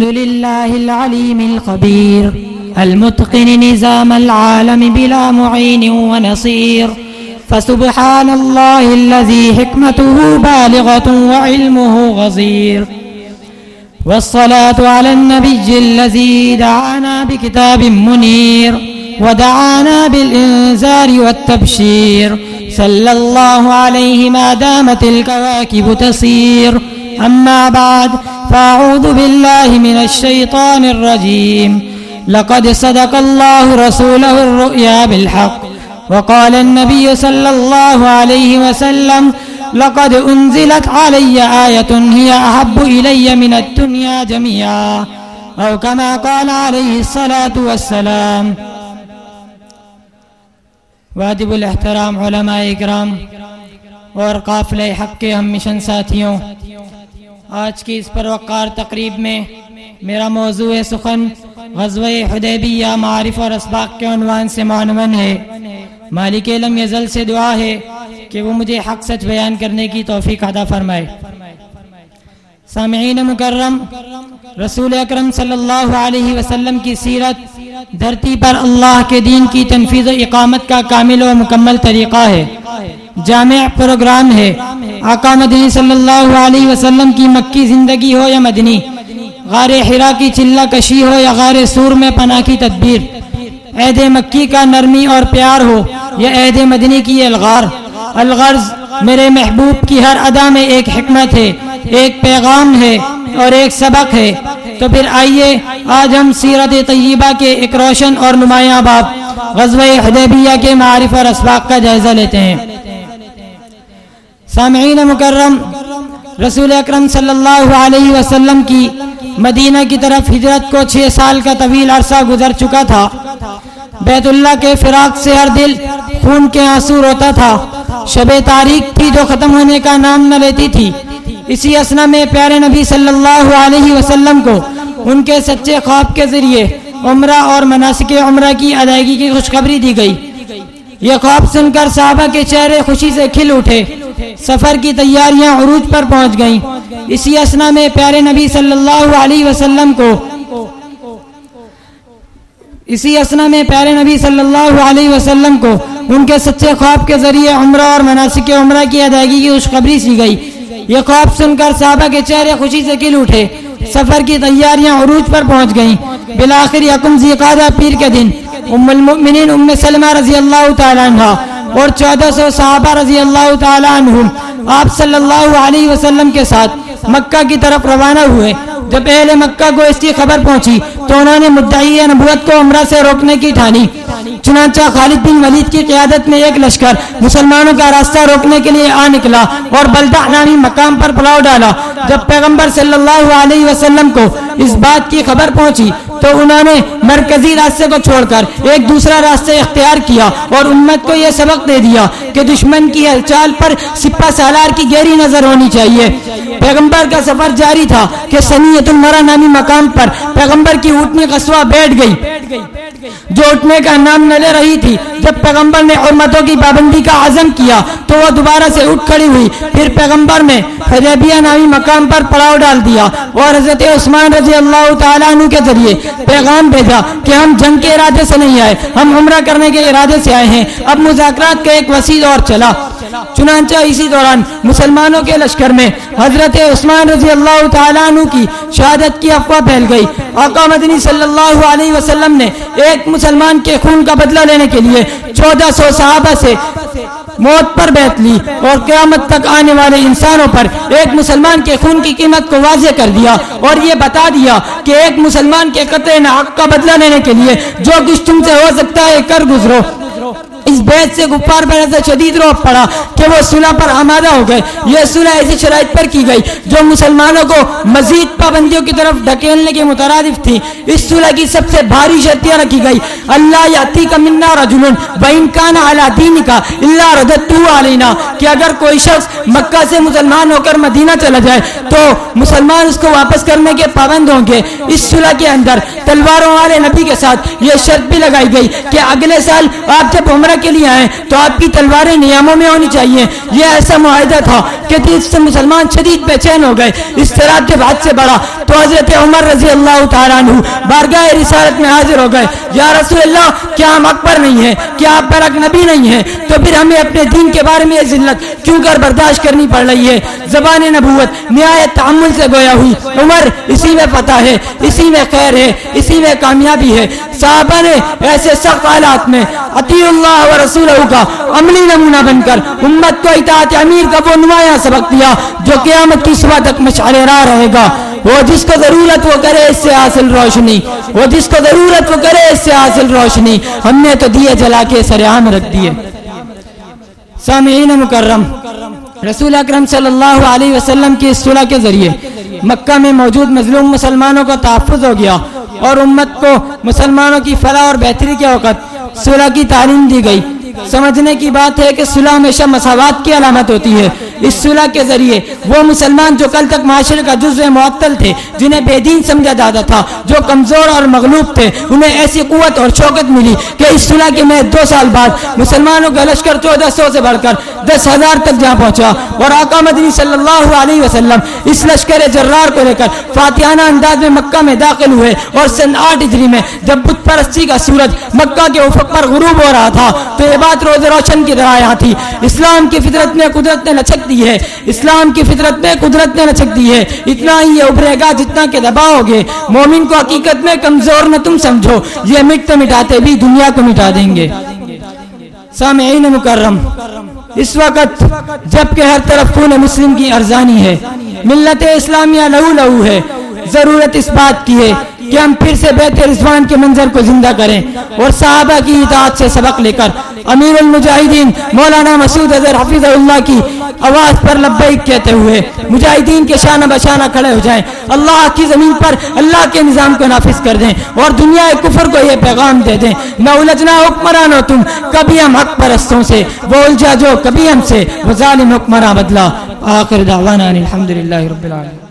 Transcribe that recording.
الحمد لله العليم الخبير المتقن نظام العالم بلا معين ونصير فسبحان الله الذي حكمته بالغة وعلمه غزير والصلاة على النبي الذي دعانا بكتاب منير ودعانا بالإنذار والتبشير صلى الله عليه ما دامت الكواكب تسير أما بعد، فأعوذ بالله من الشيطان الرجيم. لقد صدق الله رسوله الرؤيا بالحق. وقال النبي صلى الله عليه وسلم، لقد أنزلت علي آية هي أحب إلي من الدنيا جميعا. أو كما قال عليه الصلاة والسلام. واجب الاحترام علماء اکرام اور قافل حق کے ہم مشن ساتھیوں آج کی اس پروقار تقریب میں میرا موضوع سخن غزوہ حدیبیہ معارف اور اسباق کے عنوان سے معنون ہے۔ مالک علم یزل سے دعا ہے کہ وہ مجھے حق سچ بیان کرنے کی توفیق عطا فرمائے۔ سامعین مکرم، رسول اکرم صلی اللہ علیہ وسلم کی سیرت دھرتی پر اللہ کے دین کی تنفیذ و اقامت کا کامل و مکمل طریقہ ہے۔ جامع پروگرام ہے۔ آقا مدنی صلی اللہ علیہ وسلم کی مکی زندگی ہو یا مدنی؟ غار حرا کی چلہ کشی ہو یا غار سور میں پناہ کی تدبیر؟ عید مکی کا نرمی اور پیار ہو یا عید مدنی کی الغار؟ الغرض میرے محبوب کی ہر ادا میں ایک حکمت ہے، ایک پیغام ہے اور ایک سبق ہے۔ تو پھر آئیے، آج ہم سیرت طیبہ کے ایک روشن اور نمایاں باب، غزوہ حدیبیہ کے معارف اور اسباق کا جائزہ لیتے ہیں۔ سامعین مکرم، رسول اکرم صلی اللہ علیہ وسلم کی مدینہ کی طرف ہجرت کو چھ سال کا طویل عرصہ گزر چکا تھا۔ بیت اللہ کے فراق سے ہر دل خون کے آنسو روتا تھا۔ شب تاریخ تھی جو ختم ہونے کا نام نہ لیتی تھی۔ اسی اسنا میں پیارے نبی صلی اللہ علیہ وسلم کو ان کے سچے خواب کے ذریعے عمرہ اور مناسک عمرہ کی ادائیگی کی خوشخبری دی گئی۔ یہ خواب سن کر صحابہ کے چہرے خوشی سے کھل اٹھے۔ سفر کی تیاریاں عروج پر پہنچ گئیں۔ اسی اسنا میں پیارے نبی صلی اللہ علیہ وسلم کو اسی اسنا میں پیارے نبی صلی اللہ علیہ وسلم کو ان کے سچے خواب کے ذریعے عمرہ اور مناسک عمرہ کی ادائیگی کی خوشخبری سی گئی۔ یہ خواب سن کر صحابہ کے چہرے خوشی سے کل اٹھے۔ سفر کی تیاریاں عروج پر پہنچ گئیں۔ بلاخر یکم زیقادہ پیر کے دن ام المؤمنین ام سلمہ رضی اللہ تعالیٰ عنہ اور چودہ سو صحابہ رضی اللہ تعالیٰ عنہ آپ صلی اللہ علیہ وسلم کے ساتھ مکہ کی طرف روانہ ہوئے۔ جب اہل مکہ کو اس کی خبر پہنچی تو انہوں نے مدعی نبوت کو عمرہ سے روکنے کی ٹھانی۔ چنانچہ خالد بن ولید کی قیادت میں ایک لشکر مسلمانوں کا راستہ روکنے کے لیے آ نکلا اور بلدہ نامی مقام پر پلاؤ ڈالا۔ جب پیغمبر صلی اللہ علیہ وسلم کو اس بات کی خبر پہنچی تو انہوں نے مرکزی راستے کو چھوڑ کر ایک دوسرا راستہ اختیار کیا اور امت کو یہ سبق دے دیا کہ دشمن کی ہلچال پر سپہ سالار کی گہری نظر ہونی چاہیے۔ پیغمبر کا سفر جاری تھا کہ سنیت المرا نامی مقام پر پیغمبر کی اٹھنی قصوہ بیٹھ گئی۔ جو اٹھنے کا نام نہ لے رہی تھی، جب پیغمبر نے حرمتوں کی پابندی کا عزم کیا، تو وہ دوبارہ سے اٹھ کھڑی ہوئی۔ پھر پیغمبر نے حدیبیہ نامی مقام پر پڑاؤ ڈال دیا۔ اور حضرت عثمان رضی اللہ تعالیٰ عنہ کے ذریعے پیغام بھیجا کہ ہم جنگ کے ارادے سے نہیں آئے، ہم عمرہ کرنے کے ارادے سے آئے ہیں۔ اب مذاکرات کا ایک وسیع اور چلا۔ چنانچہ اسی دوران مسلمانوں کے لشکر میں حضرت عثمان رضی اللہ تعالیٰ عنہ کی شہادت کی افواہ پھیل گئی۔ آقا مدنی صلی اللہ علیہ وسلم نے ایک مسلمان کے خون کا بدلہ لینے کے لیے چودہ سو صحابہ سے موت پر بیت لی اور قیامت تک آنے والے انسانوں پر ایک مسلمان کے خون کی قیمت کو واضح کر دیا اور یہ بتا دیا کہ ایک مسلمان کے قطع حق کا بدلہ لینے کے لیے جو کچھ تم سے ہو سکتا ہے کر گزرو۔ اس بیت سے گفار پر ایسا شدید روح پڑا کہ وہ صلح پر آمادہ ہو گئے۔ یہ صلح ایسی شرائط پر کی گئی جو مسلمانوں کو مزید پابندیوں کی طرف ڈھکیلنے کے مترادف تھی۔ اس صلح کی سب سے بھاری شرطیاں رکھی گئی۔ اللہ یاتی کا منا رجلن وَإِن كَانَ عَلَى دِينِكَ إِلَّا رَدَتُّهُ عَلَيْنَا کہ اگر کوئی شخص مکہ سے مسلمان ہو کر مدینہ چلا جائے تو مسلمان اس کو واپس کرنے کے پابند ہوں گے۔ اس صلح کے اندر تلواروں والے نبی کے ساتھ یہ شرط بھی لگائی گئی کہ اگلے سال آپ جب عمرہ کے کے لیے آئے تو آپ کی تلواریں نیاموں میں ہونی چاہیے۔ یہ ایسا معاہدہ تھا کہ اس سے مسلمان شدید بے چین ہو گئے۔ اس طرح کے بعد سے بڑا۔ تو حضرت عمر رضی اللہ تعالیٰ عنہ بارگاہ رسالت میں حاضر ہو گئے۔ یا رسول اللہ، کیا ہم اکبر نہیں ہیں؟ کیا آپ پر نبی نہیں ہیں؟ تو پھر ہمیں اپنے دین کے بارے میں ذلت کیوں کر برداشت کرنی پڑ رہی ہے؟ زبان نبوت نہایت تعمل سے گویا ہوئی۔ عمر اسی میں پتہ ہے، اسی میں خیر ہے، اسی میں کامیابی ہے۔ صحابہ نے ایسے سخت حالات میں عطی اللہ و رسول کا عملی نمونہ بن کر امت کو اطاعت امیر کا وہ نمایاں سبق دیا جو قیامت کی صبح تک مشعل راہ رہے گا۔ وہ جس کو ضرورت وہ کرے اس سے حاصل روشنی۔ وہ جس کو ضرورت وہ کرے اس سے حاصل روشنی۔ ہم نے تو دیے جلا کے سرعام رکھ دیے۔ سامعین مکرم، رسول اکرم صلی اللہ علیہ وسلم کی اس صلح کے ذریعے مکہ میں موجود مظلوم مسلمانوں کو تحفظ ہو گیا اور امت کو مسلمانوں کی فلاح اور بہتری کے وقت صلح کی تعلیم دی گئی۔ سمجھنے کی بات ہے کہ صلح ہمیشہ مساوات کی علامت ہوتی ہے۔ اس صلح کے ذریعے۔ وہ مسلمان جو کل تک معاشرے کا جزو معطل تھے، جنہیں بے دین سمجھا جاتا تھا، جو کمزور اور مغلوب تھے، انہیں ایسی قوت اور شوکت ملی کہ اس صلح کے میں دو سال بعد مسلمانوں کا لشکر چودہ سو سے بڑھ کر دس ہزار تک جہاں پہنچا۔ اور آقا مدنی صلی اللہ علیہ وسلم اس لشکر جرار کو لے کر فاتحانہ انداز میں مکہ میں داخل ہوئے اور سن آٹھ اجری میں جب بت پرستی کا سورج مکہ کے افق پر غروب ہو رہا تھا، تو یہ بات روز روشن کی طرح یہاں تھی۔ اسلام کی فطرت میں قدرت نے لچک دی ہے. اسلام کی فطرت میں قدرت نے لچک دی ہے. اتنا ہی یہ ابھرے گا جتنا کہ دباؤ گے. مومن کو حقیقت میں کمزور نہ تم سمجھو. یہ مٹتے مٹاتے بھی دنیا کو مٹا دیں گے. سامعین مکرم، اس وقت جبکہ ہر طرف خون مسلم کی ارزانی ہے، ملت اسلامیہ لہو لہو ہے، ضرورت اس بات کی ہے کہ ہم پھر سے بیت رضوان کے منظر کو زندہ کریں اور صحابہ کی اطاعت سے سبق لے کر امیر المجاہدین مولانا مسعود اظہر حفیظ اللہ کی آواز پر لبیک کہتے ہوئے مجاہدین کے شانہ بشانہ کھڑے ہو جائیں۔ اللہ کی زمین پر اللہ کے نظام کو نافذ کر دیں اور دنیا کفر کو یہ پیغام دے دیں۔ نہ الجھنا حکمران ہو تم، کبھی ہم حق پرستوں سے، وہ الجھا جو کبھی ہم سے۔ وہ ظالم حکمراں بدلا۔ آخر دعوانا الحمدللہ رب العالمین۔